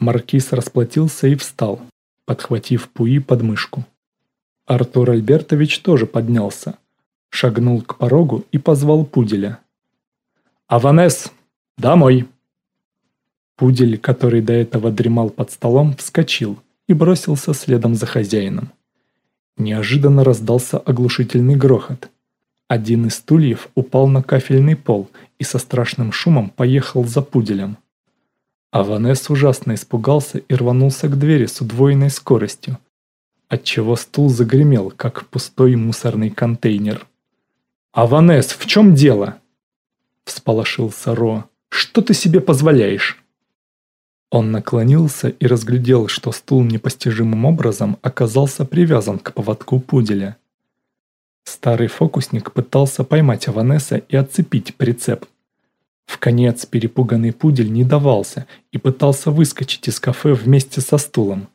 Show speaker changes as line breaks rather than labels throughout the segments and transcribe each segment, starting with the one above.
Маркиз расплатился и встал, подхватив Пуи под мышку. Артур Альбертович тоже поднялся, шагнул к порогу и позвал пуделя. «Аванес, домой!» Пудель, который до этого дремал под столом, вскочил и бросился следом за хозяином. Неожиданно раздался оглушительный грохот. Один из стульев упал на кафельный пол и со страшным шумом поехал за пуделем. Аванес ужасно испугался и рванулся к двери с удвоенной скоростью, отчего стул загремел, как пустой мусорный контейнер. «Аванес, в чем дело?» – всполошился Ро. «Что ты себе позволяешь?» Он наклонился и разглядел, что стул непостижимым образом оказался привязан к поводку пуделя. Старый фокусник пытался поймать Аванеса и отцепить прицеп. В конец перепуганный пудель не давался и пытался выскочить из кафе вместе со стулом.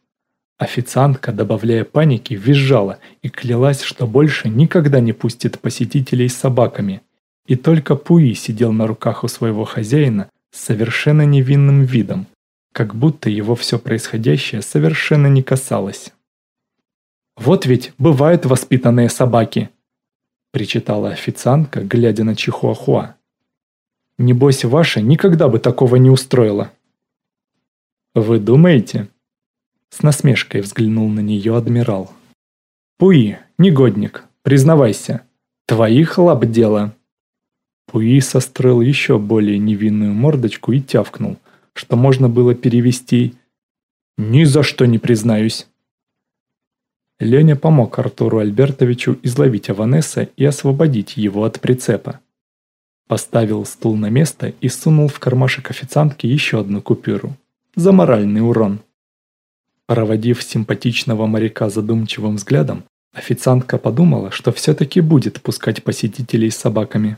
Официантка, добавляя паники, визжала и клялась, что больше никогда не пустит посетителей с собаками. И только Пуи сидел на руках у своего хозяина с совершенно невинным видом, как будто его все происходящее совершенно не касалось. «Вот ведь бывают воспитанные собаки!» причитала официантка, глядя на Чихуахуа. «Небось, ваша никогда бы такого не устроила!» «Вы думаете?» С насмешкой взглянул на нее адмирал. «Пуи, негодник, признавайся, твоих лап дело!» Пуи состроил еще более невинную мордочку и тявкнул, что можно было перевести «Ни за что не признаюсь». Леня помог Артуру Альбертовичу изловить Аванеса и освободить его от прицепа. Поставил стул на место и сунул в кармашек официантки еще одну купюру. За моральный урон. Проводив симпатичного моряка задумчивым взглядом, официантка подумала, что все-таки будет пускать посетителей с собаками.